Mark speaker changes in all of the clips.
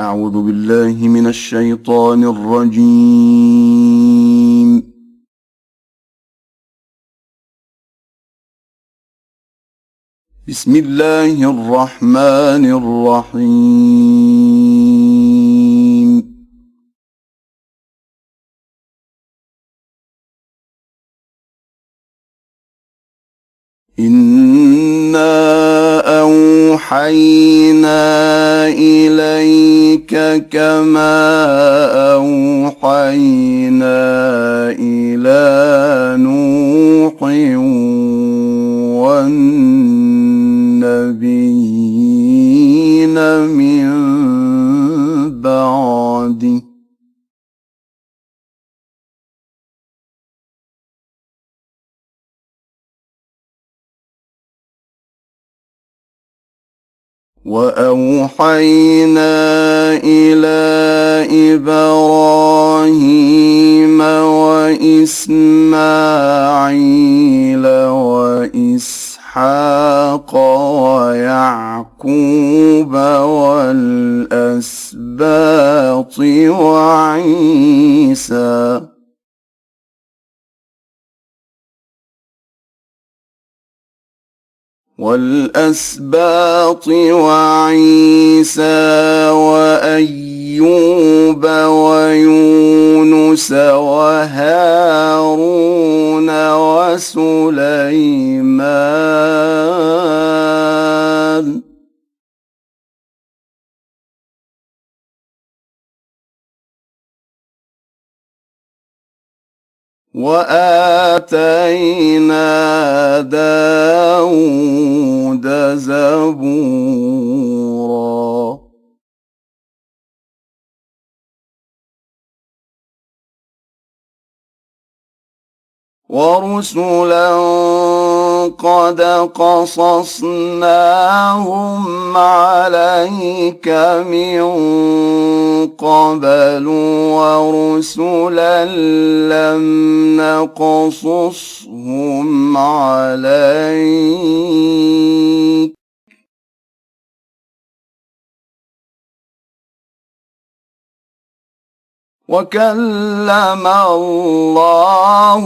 Speaker 1: أعوذ بالله من الشيطان الرجيم. بسم الله الرحمن الرحيم. إنا أوحينا إليك كما أوحينا إلى نوح والنبيين من بعده. وأوحينا إلى إبراهيم وإسماعيل وإسحاق ويعقوب والأسباط وعيسى. والأسباط وعيسى وأيوب ويونس وهارون وسليمان وآتينا داود زبورا. ورسلا قد قصصناهم عليك من قبل ورسلا لم نقصصهم عليك. وكلم الله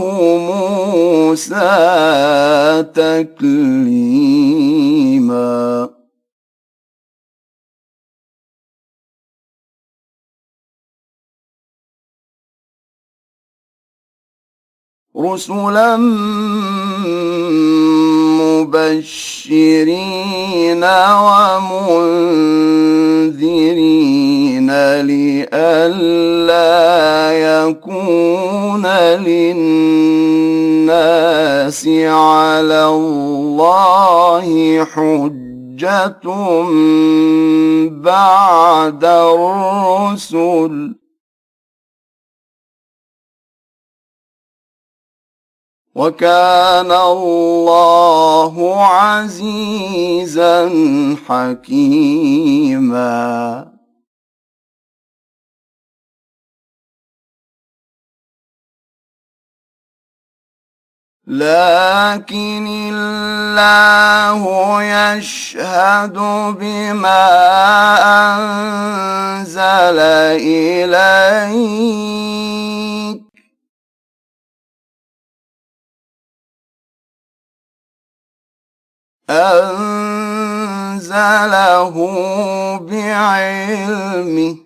Speaker 1: موسى تكليما. رسلا مبشرين ومنذرين لئلا يكون للناس على الله حجة بعد الرسل. وكان الله عزيزا حكيما. لكن الله يشهد بما أنزل إليك. أنزله بعلمه.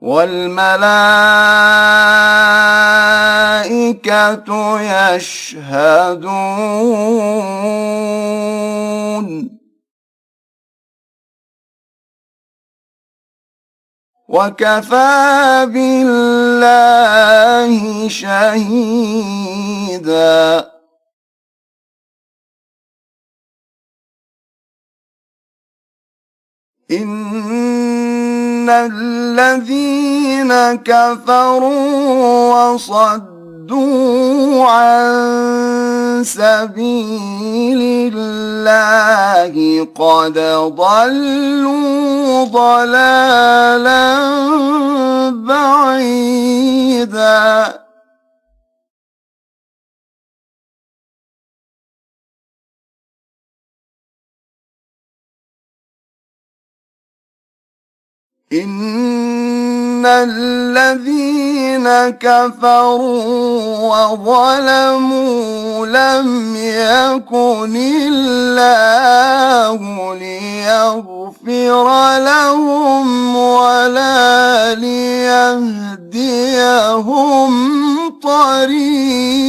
Speaker 1: والملائكة يشهدون. وكفى بالله شهيدا. إن الذين كفروا وصدوا عن سبيل الله قد ضلوا ضلالا بعيدا إن الذين كفروا وظلموا لم يكن الله ليغفر لهم ولا ليهديهم طريقاً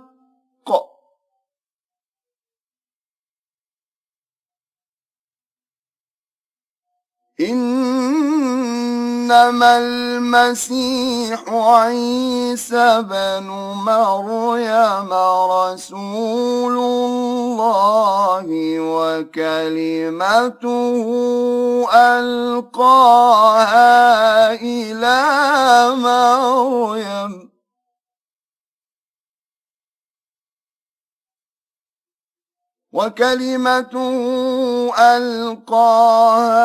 Speaker 1: إنما المسيح عيسى بن مريم رسول الله وكلمته ألقاها إلى مريم. وكلمته ألقاها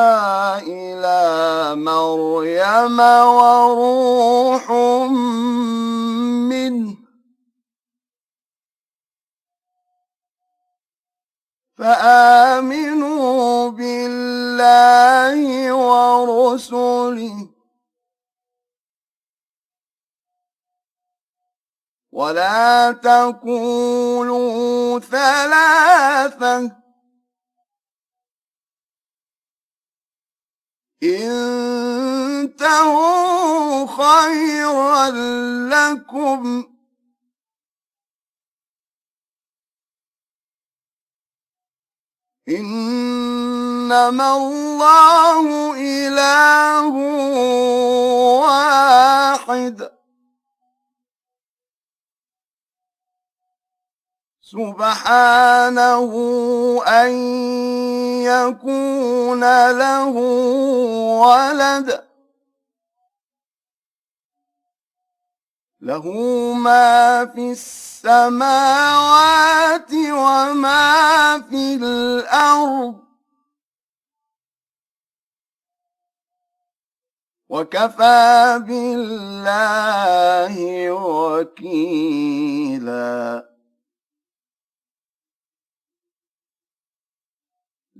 Speaker 1: إلى مريم وروح منه. فآمنوا بالله ولا تقولوا ثلاثة. انتهوا خيرا لكم. إنما الله إله واحد. سبحانه أن يكون له ولد. له ما في السماوات وما في الأرض. وكفى بالله وكيلاً.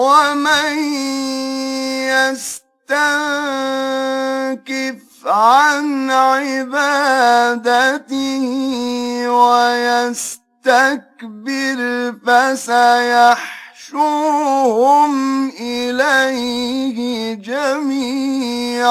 Speaker 1: ومن يستنكف عن عبادته ويستكبر فسيحشرهم إليه جميعا.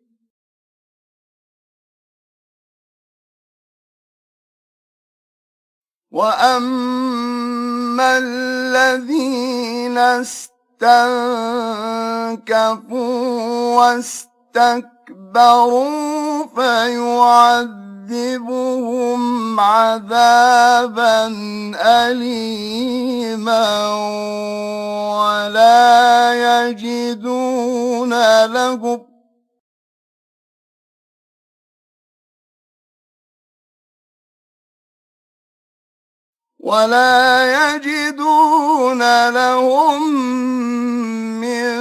Speaker 1: واما الذين استنكفوا واستكبروا فيعذبهم عذابا اليما ولا يجدون لهم ولا يجدون لهم من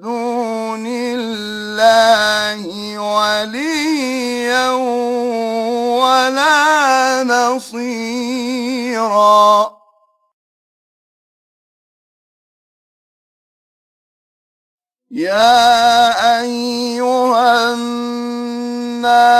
Speaker 1: دون الله وليا ولا نصيرا. يا أيها الناس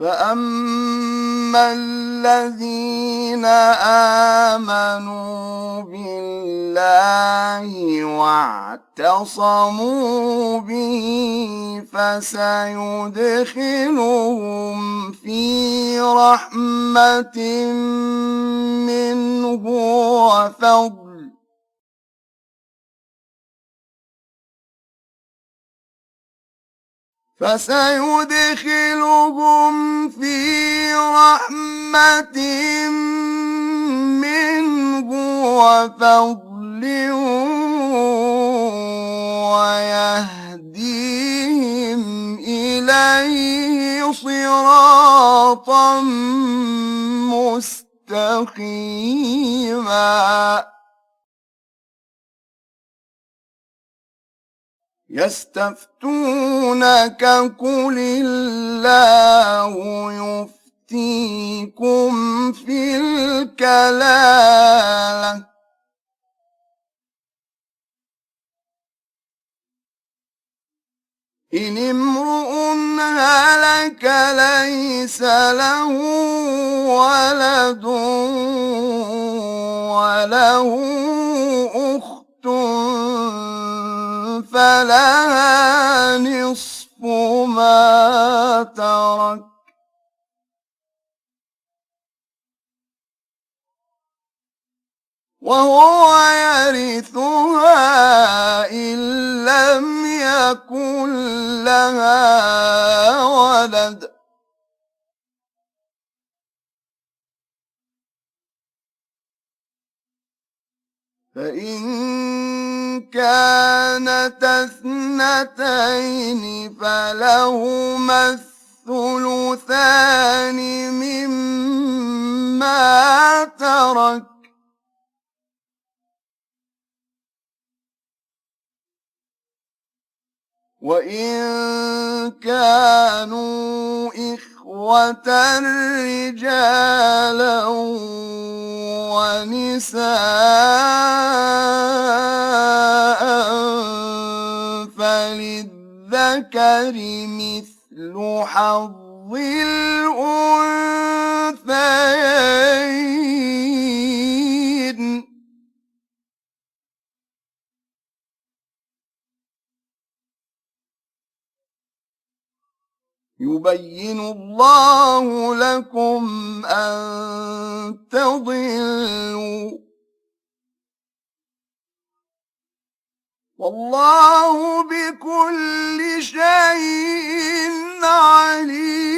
Speaker 1: فأما الذين آمنوا بالله واعتصموا به فسيدخلهم في رحمة منه وفضل فسيدخلهم في رحمة منه وفضل ويهديهم إليه صراطا مستقيما. يستفتونك قل الله يفتيكم في الكلالة. إن امرؤ هلك ليس له ولد وله فلها نصف ما ترك. وهو يرثها إن لم يكن لها ولد. فإن كانت اثنتين فلهما الثلثان مما ترك. وإن كانوا إخوة رجالا ونساء فللذكر مثل حظ الأنثيين. يبين الله لكم أن تضلوا والله بكل شيء عليم.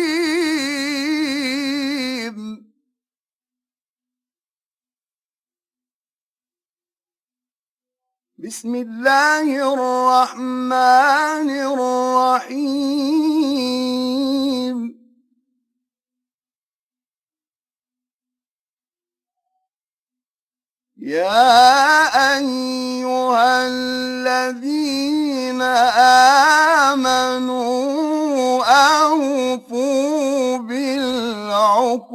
Speaker 1: بسم الله الرحمن الرحيم. يا أيها الذين آمنوا أوفوا بالعقود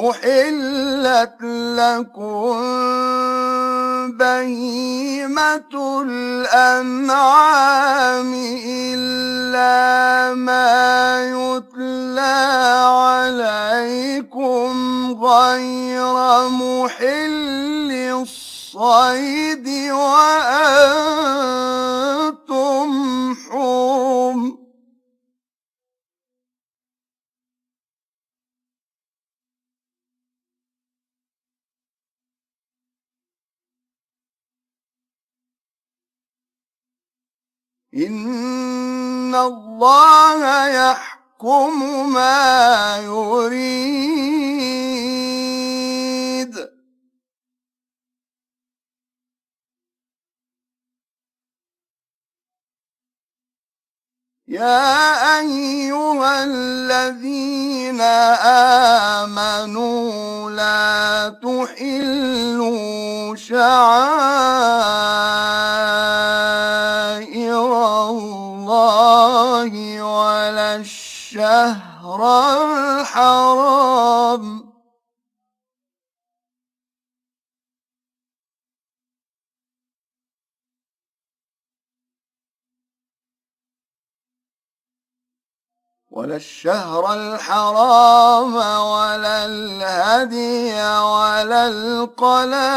Speaker 1: أحلت لكم بهيمة الأنعام إلا ما يتلى عليكم غير محل الصيد وأنتم إن الله يحكم ما يريد. يا أيها الذين آمنوا لا تحلوا شعائر الله ولا الشهر الحرام. ولا الشهر الحرام ولا الهدي ولا القلائد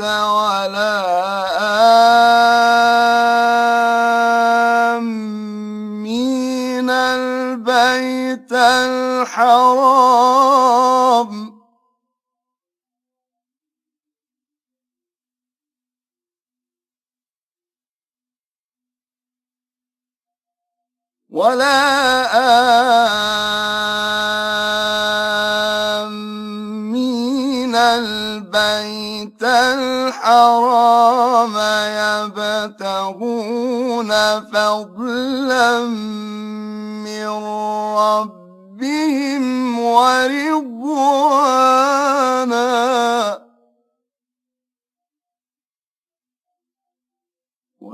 Speaker 1: ولا آمين البيت الحرام. ولا آمين. البيت الحرام يبتغون فضلا من ربهم ورضوانا.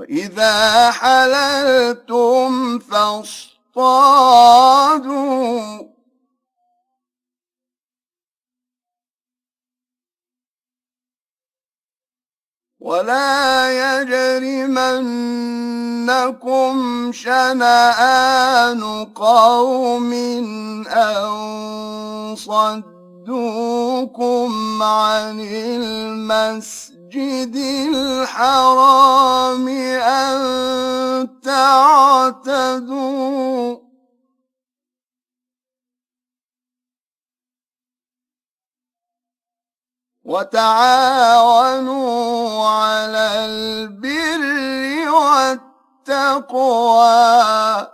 Speaker 1: وإذا حللتم فاصطادوا. ولا يجرمنكم شنآن قوم أن صدوكم عن المسجد. الحرام أن تعتدوا. وتعاونوا على البر والتقوى.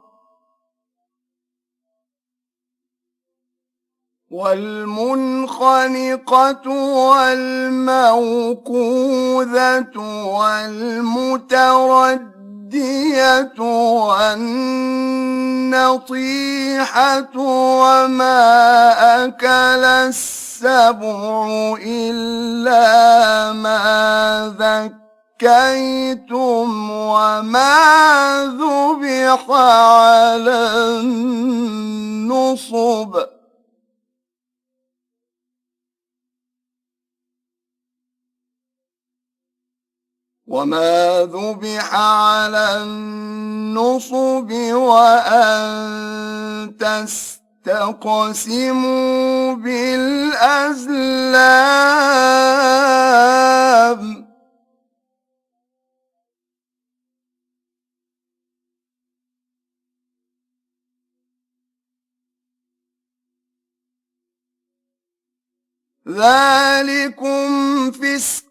Speaker 1: والمنخنقة والموقوذة والمتردية والنطيحة وما أكل السبع إلا ما ذكيتم وما ذبح على النصب. وما ذبح على النصب وأن تستقسموا بالأزلام ذلكم فسق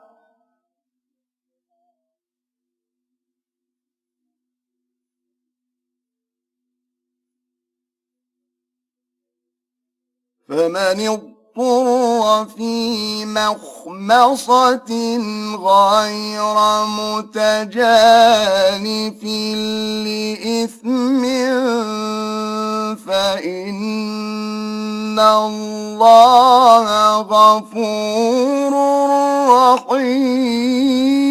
Speaker 1: فمن اضطر في مخمصة غير متجانف لإثم فإن الله غفور رحيم.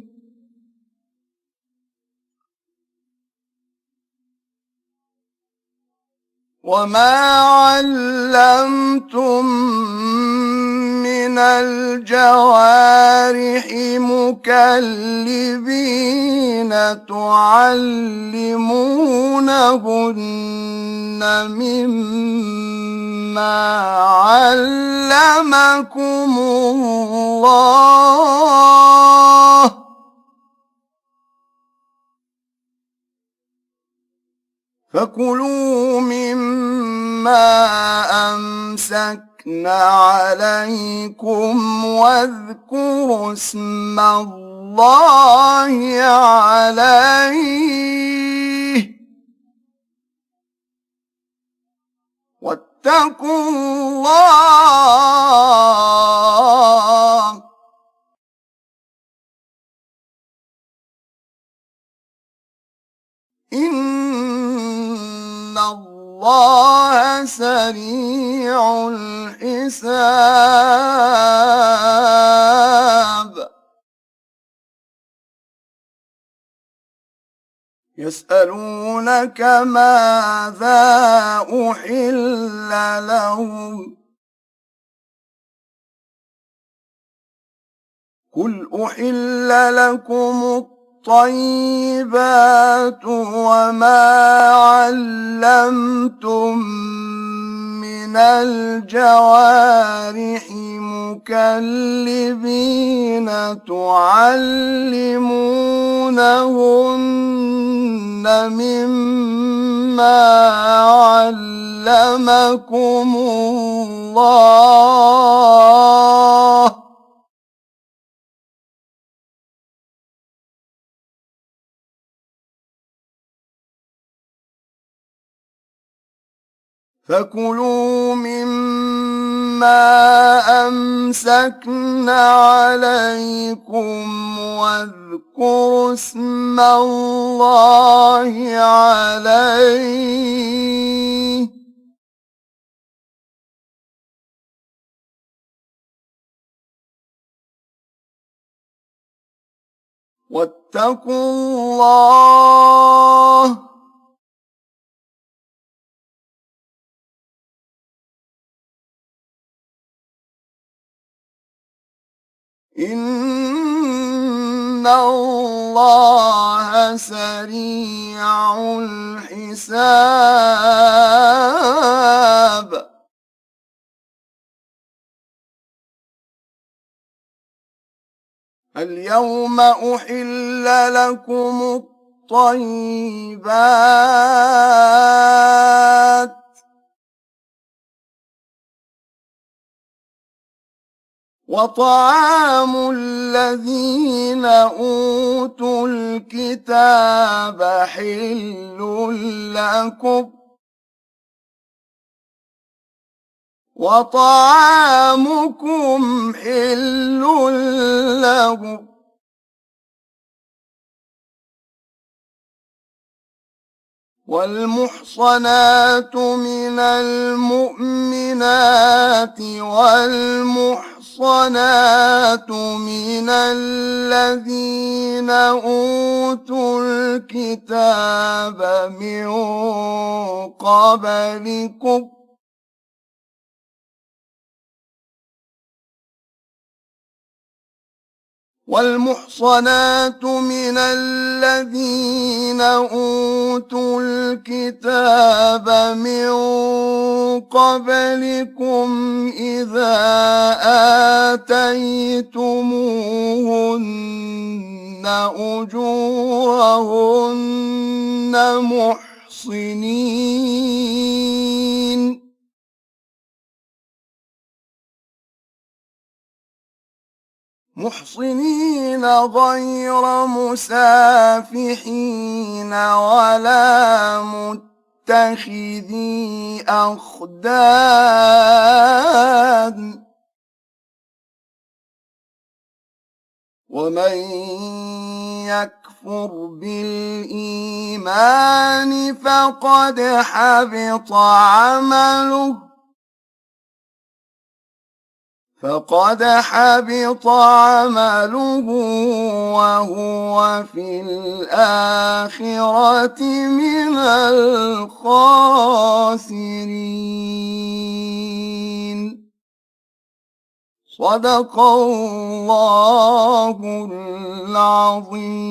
Speaker 1: وما علمتم من الجوارح مكلبين تعلمونهن مما علمكم الله فكلوا مما أمسكنا عليكم واذكروا اسم الله عليه. واتقوا الله سريع الحساب. يسألونك ماذا أحل لهم. قل أحل لكم الطيبات وما علمتم من الجوارح مكلبين تعلمونهن مما علمكم الله. فكلوا مما أمسكن عليكم واذكروا اسم الله عليه. واتقوا الله إن الله سريع الحساب اليوم أحل لكم الطيبات وطعام الذين أوتوا الكتاب حل لكم. وطعامكم حل لهم. والمحصنات من المؤمنات والمحصنات المحصنات من الذين أوتوا الكتاب من قبلكم والمحصنات من الذين أوتوا الكتاب من قبلكم إذا آتيتموهن أجورهن محصنين. محصنين غير مسافحين ولا متخذي أخدان. ومن يكفر بالإيمان فقد حبط عمله. فقد حبط عمله وهو في الآخرة من الخاسرين. صدق الله العظيم.